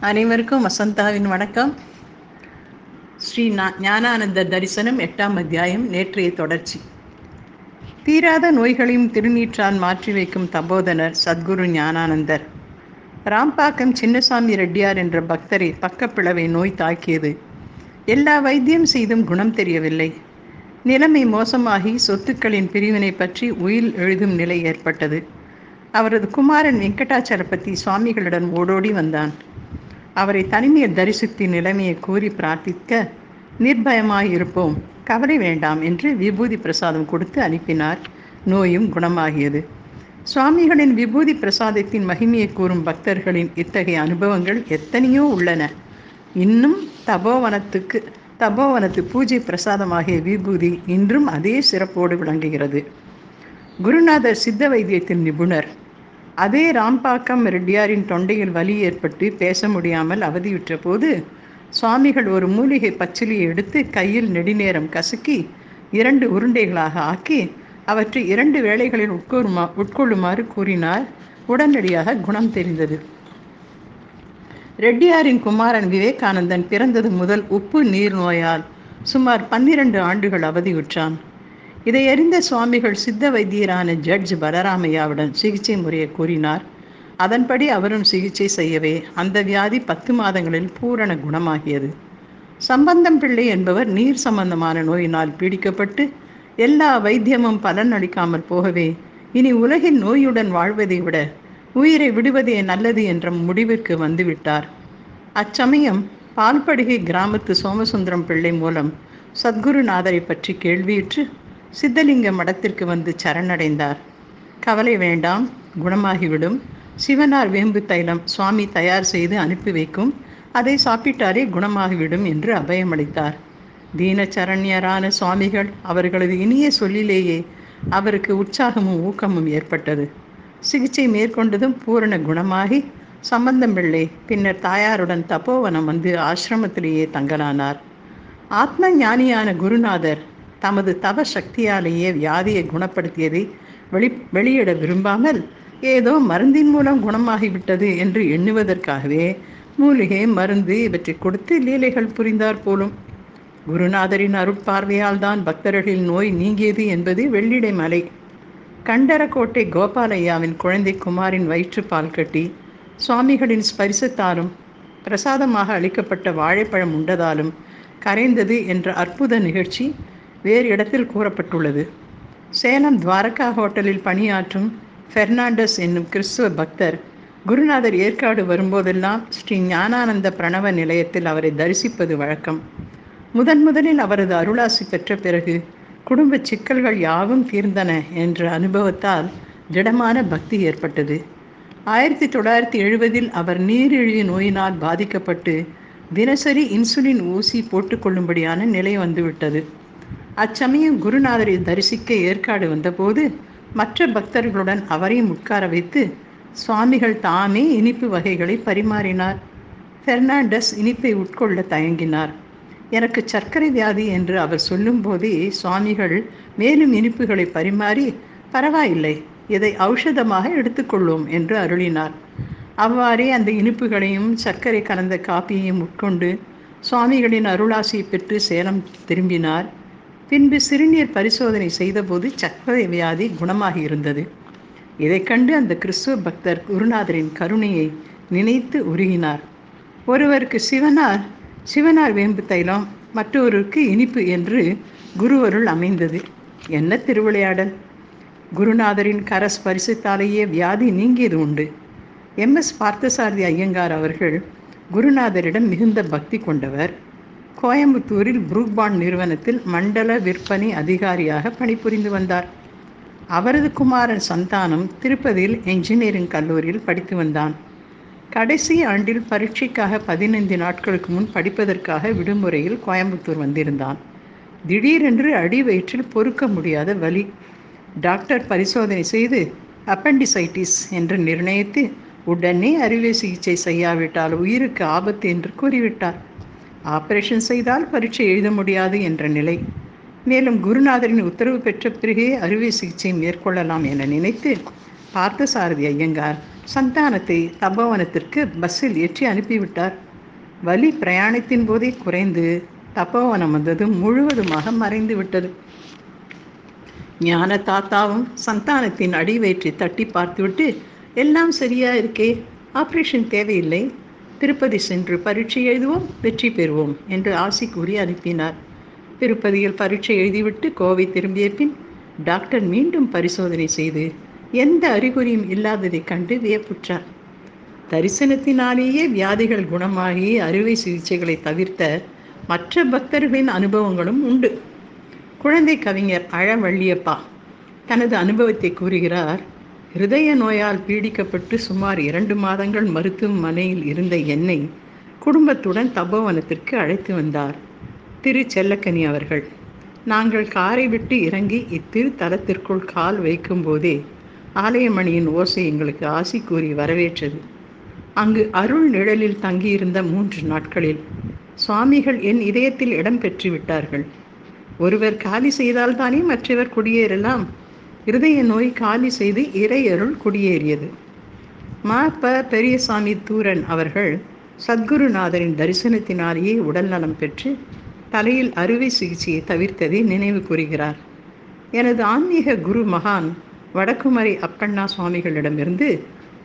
அனைவருக்கும் வசந்தாவின் வணக்கம். ஸ்ரீ நா- ஞானானந்த தரிசனம் எட்டாம் அத்தியாயம் நேற்றைய தொடர்ச்சி. தீராத நோய்களையும் திருநீற்றான் மாற்றி வைக்கும் தபோதனர் சத்குரு ஞானானந்தர். ராம்பாக்கம் சின்னசாமி ரெட்டியார் என்ற பக்தரை பக்கப்பிளவை நோய் தாக்கியது. எல்லா வைத்தியம் செய்தும் குணம் தெரியவில்லை. நிலைமை மோசமாகி சொத்துக்களின் பிரிவினை பற்றி உயில் எழுதும் நிலை ஏற்பட்டது. அவரது குமாரன் வெங்கடாச்சலபதி சுவாமிகளுடன் ஓடோடி வந்தான். அவரை தனிமையில் தரிசித்து நிலைமையை கூறி பிரார்த்திக்க நிர்பயமாயிருப்போம். கவலை வேண்டாம் என்று விபூதி பிரசாதம் கொடுத்து அனுப்பினார். நோயும் குணமாகியது. சுவாமிகளின் விபூதி பிரசாதத்தின் மகிமையை கூறும் பக்தர்களின் இத்தகைய அனுபவங்கள் எத்தனையோ உள்ளன. இன்னும் தபோவனத்துக்கு தபோவனத்து பூஜை பிரசாதமாகிய விபூதி இன்றும் அதே சிறப்போடு விளங்குகிறது. குருநாதர் சித்த வைத்தியத்தின் நிபுணர் அதே ராம்பாக்கம் ரெட்டியாரின் தொண்டையில் வலி ஏற்பட்டு பேச முடியாமல் அவதியுற்ற போது சுவாமிகள் ஒரு மூலிகை பச்சிலியை எடுத்து கையில் நெடுநேரம் கசக்கி இரண்டு உருண்டைகளாக ஆக்கி அவற்றை இரண்டு வேளைகளில் உட்கொள்ளுமா உட்கொள்ளுமாறு கூறினார். உடனடியாக குணம் தெரிந்தது. ரெட்டியாரின் குமாரன் விவேகானந்தன் பிறந்தது முதல் உப்பு நீர் நோயால். சுமார் பன்னிரண்டு ஆண்டுகள் அவதியுற்றான். இதை அறிந்த சுவாமிகள் சித்த வைத்தியரான ஜட்ஜ் பலராமையாவுடன் சிகிச்சை முறையை கூறினார். அதன்படி அவரும் சிகிச்சை செய்யவே அந்த வியாதி பத்து மாதங்களில் பூரண குணமாகியது. சம்பந்தம் பிள்ளை என்பவர் நீர் சம்பந்தமான நோயினால் பீடிக்கப்பட்டு எல்லா வைத்தியமும் பலன் அளிக்காமல் போகவே இனி உலகில் நோயுடன் வாழ்வதை விட உயிரை விடுவதே நல்லது என்ற முடிவிற்கு வந்துவிட்டார். அச்சமயம் பால்படுகை கிராமத்து சோமசுந்தரம் பிள்ளை மூலம் சத்குருநாதரை பற்றி கேள்வியுற்று சித்தலிங்க மடத்திற்கு வந்து சரணடைந்தார். கவலை வேண்டாம் குணமாகிவிடும். சிவனார் வேம்பு தைலம் சுவாமி தயார் செய்து அனுப்பி வைக்கும். அதை சாப்பிட்டாலே குணமாகிவிடும் என்று அபயமளித்தார். தீனச்சரண்யரான சுவாமிகள் அவர்களது இனிய சொல்லிலேயே அவருக்கு உற்சாகமும் ஊக்கமும் ஏற்பட்டது. சிகிச்சை மேற்கொண்டதும் பூரண குணமாகி சம்பந்தம் பிள்ளை பின்னர் தாயாருடன் தபோவனம் வந்து ஆசிரமத்திலேயே தங்கலானார். ஆத்ம ஞானியான குருநாதர் தமது தவ சக்தியாலேயே வியாதியை குணப்படுத்தியதை வெளி வெளியிட விரும்பாமல் ஏதோ மருந்தின் மூலம் குணமாகிவிட்டது என்று எண்ணுவதற்காகவே மூலிகை மருந்து இவற்றை கொடுத்து லீலைகள் புரிந்தார் போலும். குருநாதரின் அருட்பார்வையால் தான் பக்தர்களின் நோய் நீங்கியது என்பது வெள்ளிடை மலை. கண்டரக்கோட்டை கோபாலையாவின் குழந்தை குமாரின் வயிற்றுப்பால் கட்டி சுவாமிகளின் ஸ்பரிசத்தாலும் பிரசாதமாக அளிக்கப்பட்ட வாழைப்பழம் உண்டதாலும் கரைந்தது என்ற அற்புத நிகழ்ச்சி வேறு இடத்தில் கூறப்பட்டுள்ளது. சேலம் துவாரகா ஹோட்டலில் பணியாற்றும் பெர்னாண்டஸ் என்னும் கிறிஸ்துவ பக்தர் குருநாதர் ஏற்காடு வரும்போதெல்லாம் ஸ்ரீ ஞானானந்த பிரணவ நிலையத்தில் அவரை தரிசிப்பது வழக்கம். முதன் முதலில் அவரது அருளாசி பெற்ற பிறகு குடும்ப சிக்கல்கள் யாவும் தீர்ந்தன என்ற அனுபவத்தால் திடமான பக்தி ஏற்பட்டது. ஆயிரத்தி தொள்ளாயிரத்தி எழுபதில் அவர் நீரிழிவு நோயினால் பாதிக்கப்பட்டு தினசரி இன்சுலின் ஊசி போட்டுக்கொள்ளும்படியான நிலை வந்துவிட்டது. அச்சமயம் குருநாதரை தரிசிக்க ஏற்காடு வந்தபோது மற்ற பக்தர்களுடன் அவரையும் உட்கார வைத்து சுவாமிகள் தாமே இனிப்பு வகைகளை பரிமாறினார். பெர்னாண்டஸ் இனிப்பை உட்கொள்ள தயங்கினார். எனக்கு சர்க்கரை வியாதி என்று அவர் சொல்லும்போதே சுவாமிகள் மேலும் இனிப்புகளை பரிமாறி பரவாயில்லை இதை ஔஷதமாக எடுத்துக்கொள்வோம் என்று அருளினார். அவ்வாறே அந்த இனிப்புகளையும் சர்க்கரை கலந்த காப்பியையும் உட்கொண்டு சுவாமிகளின் அருளாசியை பெற்று சேலம் திரும்பினார். பின்பு சிறுநீர் பரிசோதனை செய்தபோது சர்க்கரை வியாதி குணமாகி இருந்தது. இதைக் கண்டு அந்த கிறிஸ்துவ பக்தர் குருநாதரின் கருணையை நினைத்து உருகினார். ஒருவருக்கு சிவனார் சிவனார் வேம்பு தைலம் மற்றொருவருக்கு இனிப்பு என்று குருவருள் அமைந்தது. என்ன திருவிளையாடல்? குருநாதரின் கரஸ் பரிசுத்தாலேயே வியாதி நீங்கியது உண்டு. எம் எஸ் பார்த்தசாரதி ஐயங்கார் அவர்கள் குருநாதரிடம் மிகுந்த பக்தி கொண்டவர். கோயம்புத்தூரில் புரூக்பாண்ட் நிறுவனத்தில் மண்டல விற்பனை அதிகாரியாக பணிபுரிந்து வந்தார். அவரது குமாரன் சந்தானம் திருப்பதியில் என்ஜினியரிங் கல்லூரியில் படித்து வந்தான். கடைசி ஆண்டில் பரீட்சைக்காக பதினைந்து நாட்களுக்கு முன் படிப்பதற்காக விடுமுறையில் கோயம்புத்தூர் வந்திருந்தான். திடீரென்று அடி வயிற்றில் பொறுக்க முடியாத வலி. டாக்டர் பரிசோதனை செய்து அப்பண்டிசைட்டிஸ் என்று நிர்ணயித்து உடனே அறுவை சிகிச்சை செய்யாவிட்டால் உயிருக்கு ஆபத்து என்று கூறிவிட்டார். ஆபரேஷன் செய்தால் பரீட்சை எழுத முடியாது என்ற நிலை. மேலும் குருநாதரின் உத்தரவு பெற்ற பிறகே அறுவை சிகிச்சை மேற்கொள்ளலாம் என நினைத்து பார்த்தசாரதி ஐயங்கார் சந்தானத்தை தபோவனத்திற்கு பஸ்ஸில் ஏற்றி அனுப்பிவிட்டார். வலி பிரயாணத்தின் போதே குறைந்து தபோவனம் வந்ததும் முழுவதுமாக மறைந்து விட்டது ஞான தாத்தாவும் சந்தானத்தின் அடிவயிற்றை தட்டி பார்த்துவிட்டு எல்லாம் சரியா இருக்கே ஆப்ரேஷன் தேவையில்லை திருப்பதி சென்று பரீட்சை எழுதுவோம் வெற்றி பெறுவோம் என்று ஆசி கூறி அனுப்பினார். திருப்பதியில் பரீட்சை எழுதிவிட்டு கோவை திரும்பிய பின் டாக்டர் மீண்டும் பரிசோதனை செய்து எந்த அறிகுறியும் இல்லாததைக் கண்டு வியப்புற்றார். தரிசனத்தினாலேயே வியாதிகள் குணமாகி அறுவை சிகிச்சைகளை தவிர்த்த மற்ற பக்தர்களின் அனுபவங்களும் உண்டு. குழந்தை கவிஞர் அழவள்ளியப்பா தனது அனுபவத்தை கூறுகிறார் ஹிருதய நோயால் பீடிக்கப்பட்டு சுமார் இரண்டு மாதங்கள் மருத்துவமனையில் இருந்த என்னை குடும்பத்துடன் தபோவனத்திற்கு அழைத்து வந்தார். திரு செல்லக்கனி அவர்கள் நாங்கள் காரை விட்டு இறங்கி இத்திருத்தலத்திற்குள் கால் வைக்கும்போதே ஆலயமணியின் ஓசை எங்களுக்கு ஆசி கூறி வரவேற்றது. அங்கு அருள் நிழலில் தங்கியிருந்த மூன்று நாட்களில் சுவாமிகள் என் இதயத்தில் இடம் பெற்று விட்டார்கள் ஒருவர் காலி செய்தால்தானே மற்றவர் குடியேறலாம்? இருதய நோய் காலி செய்து இறையருள் குடியேறியது. மாப்ப பெரியசாமி தூரன் அவர்கள் சத்குருநாதரின் தரிசனத்தினாலேயே உடல் நலம் பெற்று தலையில் அறுவை சிகிச்சையை தவிர்த்ததை நினைவு கூறுகிறார். எனது ஆன்மீக குரு மகான் வடக்குமரை அப்பண்ணா சுவாமிகளிடமிருந்து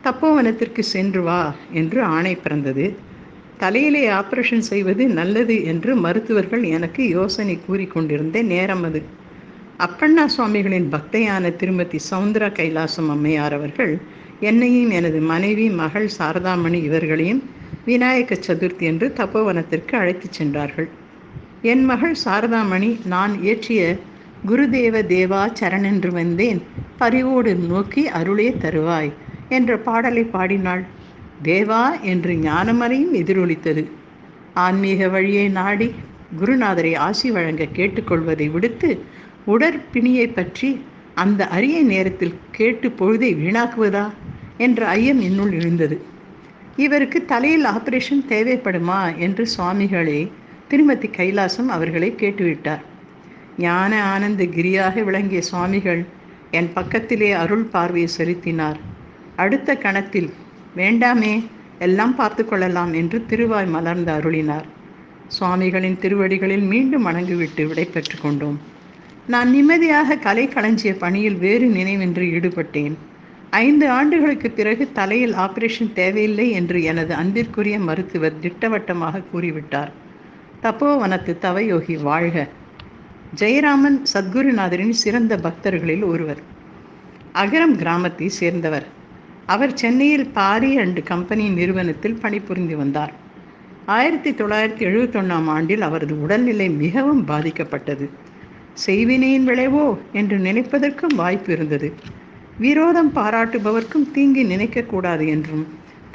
தப்போவனத்திற்கு சென்று வா என்று ஆணை பிறந்தது. தலையிலே ஆபரேஷன் செய்வது நல்லது என்று மருத்துவர்கள் எனக்கு யோசனை கூறிக்கொண்டிருந்த நேரம் அது. அப்பண்ணா சுவாமிகளின் பக்தையான திருமதி சவுந்தரா கைலாசம் அம்மையார் அவர்கள் என்னையும் எனது மனைவி மகள் சாரதாமணி இவர்களையும் விநாயக சதுர்த்தி என்று தப்போவனத்திற்கு அழைத்துச் சென்றார்கள். என் மகள் சாரதாமணி நான் இயற்றிய குருதேவ தேவா சரணென்று வந்தேன். பரிவோடு நோக்கி அருளே தருவாய் என்ற பாடலை பாடினாள். தேவா என்று ஞானமறையும் எதிரொலித்தது. ஆன்மீக வழியை நாடி குருநாதரை ஆசி வழங்க கேட்டுக்கொள்வதை விடுத்து உடற்பிணியை பற்றி அந்த அரிய நேரத்தில் கேட்டு பொழுதை வீணாக்குவதா? என்ற ஐயம் என்னுள் எழுந்தது. இவருக்கு தலையில் ஆபரேஷன் தேவைப்படுமா? என்று சுவாமிகளே திருமதி கைலாசம் அவர்களை கேட்டுவிட்டார். ஞான ஆனந்த கிரியாக விளங்கிய சுவாமிகள் என் பக்கத்திலே அருள் பார்வையை செலுத்தினார். அடுத்த கணத்தில் வேண்டாமே எல்லாம் பார்த்து கொள்ளலாம் என்று திருவாய் மலர்ந்து அருளினார். சுவாமிகளின் திருவடிகளில் மீண்டும் வணங்கிவிட்டு விடை பெற்று கொண்டோம். நான் நிம்மதியாக கலை களஞ்சிய பணியில் வேறு நினைவென்று ஈடுபட்டேன். ஐந்து ஆண்டுகளுக்கு பிறகு தலையில் ஆபரேஷன் தேவையில்லை என்று எனது அன்பிற்குரிய மருத்துவர் திட்டவட்டமாக கூறிவிட்டார். தப்போவனத்து தவயோகி வாழ்க. ஜெயராமன் சத்குருநாதரின் சிறந்த பக்தர்களில் ஒருவர். அகரம் கிராமத்தை சேர்ந்தவர். அவர் சென்னையில் பாரி அண்ட் கம்பெனி நிறுவனத்தில் பணிபுரிந்து வந்தார். ஆயிரத்தி தொள்ளாயிரத்தி எழுபத்தொன்னாம் ஆண்டில் அவரது உடல்நிலை மிகவும் பாதிக்கப்பட்டது. செய்வினையின் விளைவோ என்று நினைப்பதற்கும் வாய்ப்பு இருந்தது விரோதம் பாராட்டுபவர்க்கும் தீங்கு நினைக்கக்கூடாது என்றும்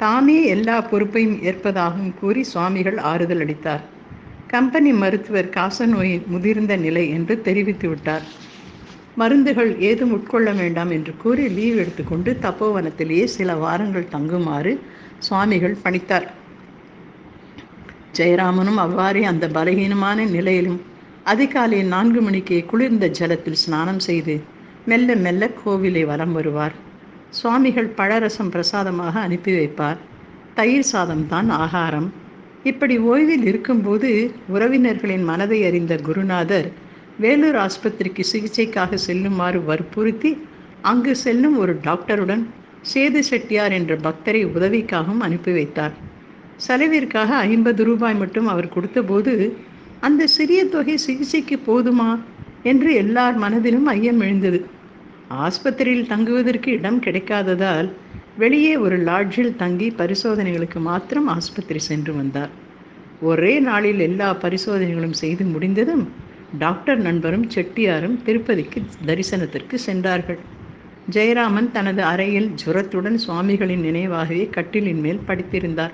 தாமே எல்லா பொறுப்பையும் ஏற்பதாகவும் கூறி சுவாமிகள் ஆறுதல் அளித்தார். கம்பெனி மருத்துவர் காசநோயின் முதிர்ந்த நிலை என்று தெரிவித்து விட்டார் மருந்துகள் ஏதும் உட்கொள்ள வேண்டாம் என்று கூறி லீவ் எடுத்துக்கொண்டு தப்போவனத்திலேயே சில வாரங்கள் தங்குமாறு சுவாமிகள் பணித்தார். ஜெயராமனும் அவ்வாறே அந்த பலகீனமான நிலையிலும் அதிகாலை நான்கு மணிக்கு குளிர்ந்த ஜலத்தில் ஸ்நானம் செய்து மெல்ல மெல்ல கோவிலை வலம் வருவார். சுவாமிகள் பழரசம் பிரசாதமாக அனுப்பி வைப்பார். தயிர் சாதம் தான் ஆகாரம். இப்படி ஓய்வில் இருக்கும்போது உறவினர்களின் மனதை அறிந்த குருநாதர் வேலூர் ஆஸ்பத்திரிக்கு சிகிச்சைக்காக செல்லுமாறு வற்புறுத்தி அங்கு செல்லும் ஒரு டாக்டருடன் சேது செட்டியார் என்ற பக்தரை உதவிக்காகவும் அனுப்பி வைத்தார். செலவிற்காக ஐம்பது ரூபாய் மட்டும் அவர் கொடுத்தபோது அந்த சிறிய தொகை சிகிச்சைக்கு போதுமா என்று எல்லார் மனதிலும் ஐயம் எழுந்தது. ஆஸ்பத்திரியில் தங்குவதற்கு இடம் கிடைக்காததால் வெளியே ஒரு லாட்ஜில் தங்கி பரிசோதனைகளுக்கு மாத்திரம் ஆஸ்பத்திரி சென்று வந்தார். ஒரே நாளில் எல்லா பரிசோதனைகளும் செய்து முடிந்ததும் டாக்டர் நண்பரும் செட்டியாரும் திருப்பதிக்கு தரிசனத்திற்கு சென்றார்கள். ஜெயராமன் தனது அறையில் ஜுரத்துடன் சுவாமிகளின் நினைவாகவே கட்டிலின் மேல் படித்திருந்தார்.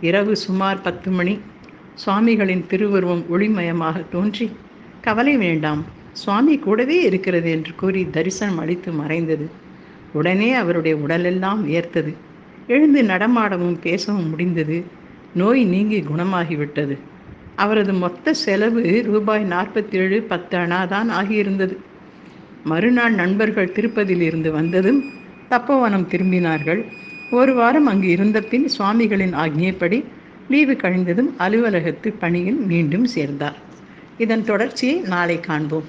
இரவு சுமார் பத்து மணி. சுவாமிகளின் திருவுருவம் ஒளிமயமாக தோன்றி கவலை வேண்டாம் சுவாமி கூடவே இருக்கிறது என்று கூறி தரிசனம் அளித்து மறைந்தது. உடனே அவருடைய உடலெல்லாம் வியர்த்தது. எழுந்து நடமாடவும் பேசவும் முடிந்தது. நோய் நீங்கி குணமாகிவிட்டது. அவரது மொத்த செலவு ரூபாய் நாற்பத்தி ஏழு பத்து அணாதான் ஆகியிருந்தது. மறுநாள் நண்பர்கள் திருப்பதியிலிருந்து வந்ததும் தப்போவனம் திரும்பினார்கள். ஒரு வாரம் அங்கு இருந்த பின் சுவாமிகளின் ஆக்ஞைப்படி லீவு கழிந்ததும் அலுவலகத்து பணியில் மீண்டும் சேர்ந்தார். இதன் தொடர்ச்சியை நாளை காண்போம்.